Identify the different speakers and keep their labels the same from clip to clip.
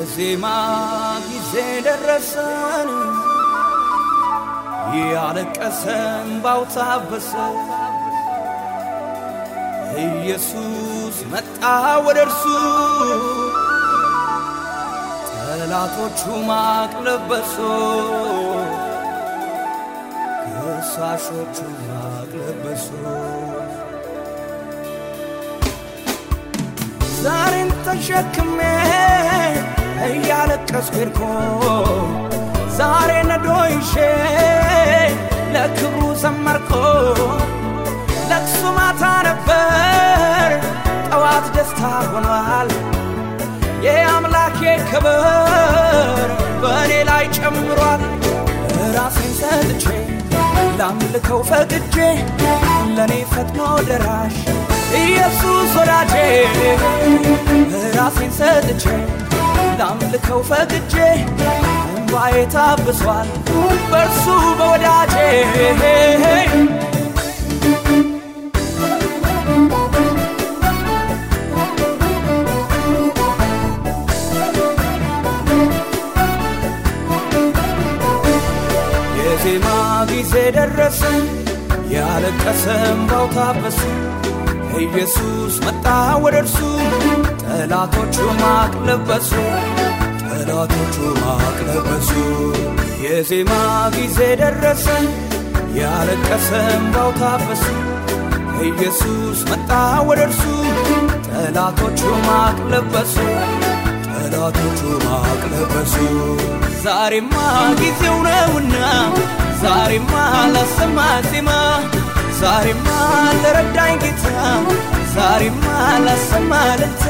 Speaker 1: የዜማ ጊዜ ደረሰን። ያለቀሰን ባውታበሰ ኢየሱስ መጣ ወደ እርሱ። ጠላቶቹ ማቅ ለበሱ። ከሳሾቹ ማቅ ለበሱ። ዛሬን ተሸክሜ እያለቀስኩ ሄድኩ ዛሬ ነዶ ይዤ ለክብሩ ዘመርኩ። ለቅሶ ማታ ነበር ጠዋት ደስታ ሆኗል። የአምላኬ ክብር በእኔ ላይ ጨምሯል። ራሴን ሰጥቼ ላምልከው ፈቅጄ ለእኔ ፈጥኖ ደራሽ ኢየሱስ ወዳጄ። ራሴን ሰጥቼ ላምልከው ፈቅጄ እንባዬ ታብሷል በእርሱ በወዳጄ። የዜማ ጊዜ ደረሰ ያለቀሰ እምባው ታበሰ ኢየሱስ መጣ ወደ እርሱ። ጠላቶቹ ማቅ ለበሱ ጠላቶቹ ማቅ የዜማ ጊዜ ደረሰ ያለቀሰ እምባው ታበሰ ኢየሱስ መጣ ወደ እርሱ ጠላቶቹ ማቅ ለበሱ ጠላቶቹ ማቅ ለበሱ። ዛሬማ ጊዜው ነውና ዛሬማ ላሰማ ዜማ ዛሬማ ለረዳኝ ጌታ ዛሬማ ላሰማ ልልታ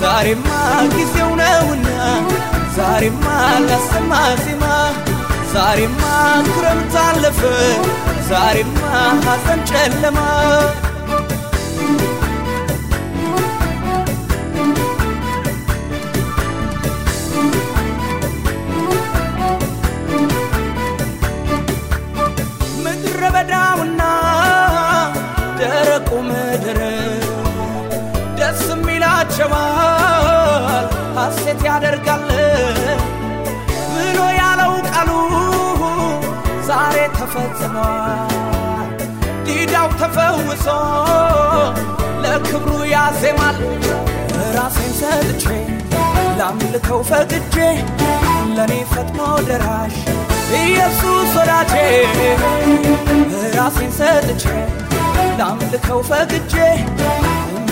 Speaker 1: ዛሬማ ጊዜው ነውና ዛሬማ ላሰማ ዜማ ዛሬማ ክረምት አለፈ ዛሬማ ሐዘን ጨለማ የሚላቸዋል ሐሴት ያደርጋል ብሎ ያለው ቃሉ ዛሬ ተፈጽሟል። ዲዳው ተፈውሶ ለክብሩ ያዜማል። ራሴን ሰጥቼ ላምልከው ፈቅጄ ለእኔ ፈጥኖ ደራሽ ኢየሱስ ወዳጄ ራሴን ሰጥቼ ላምልከው ፈቅጄ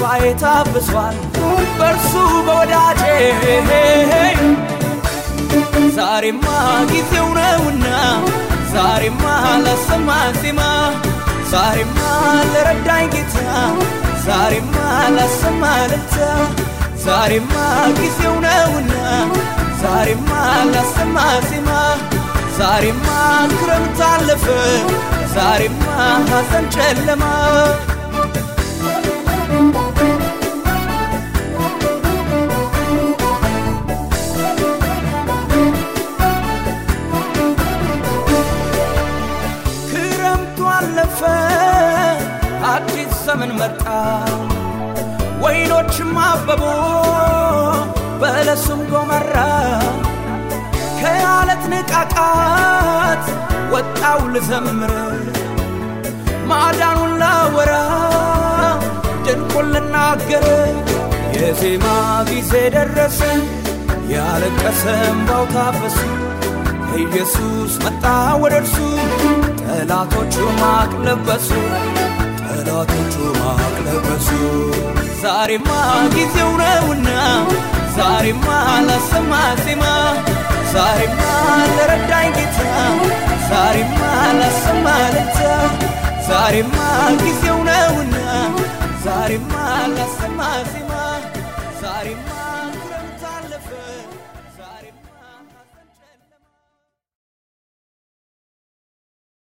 Speaker 1: እንባዬ ታብሷል በእርሱ በወዳጄ ዛሬማ ጊዜው ነውና ዛሬማ ላሰማ ዜማ ዛሬማ ለረዳኝ ጌታ ዛሬማ ላሰማ ልልታ ዛሬማ ጊዜው ነውና ዛሬማ ላሰማ ዜማ ዛሬማ ክረምት አለፈ ዛሬማ ሐዘን ጨለማ ዘመን መጣ ወይኖችም አበቡ በለሱም ጎመራ። ከአለት ንቃቃት ወጣው ልዘምር። ማዳኑን ላወራ ድንቁን ልናገር። የዜማ ጊዜ ደረሰ ያለቀሰ እምባው ታበሰ ኢየሱስ መጣ ወደ እርሱ ጠላቶቹ ማቅ ለበሱ አባቶቹ ማቅ ለበሱ። ዛሬማ ጊዜው ነውና ዛሬማ ላሰማ ዜማ። ዛሬማ ለረዳኝ ጌታ ዛሬማ ላሰማ ለታ ዛሬማ ጊዜው ነውና ዛሬማ ላሰማ ዜማ። ዛሬማ ክረምት አለፈ ዛሬማ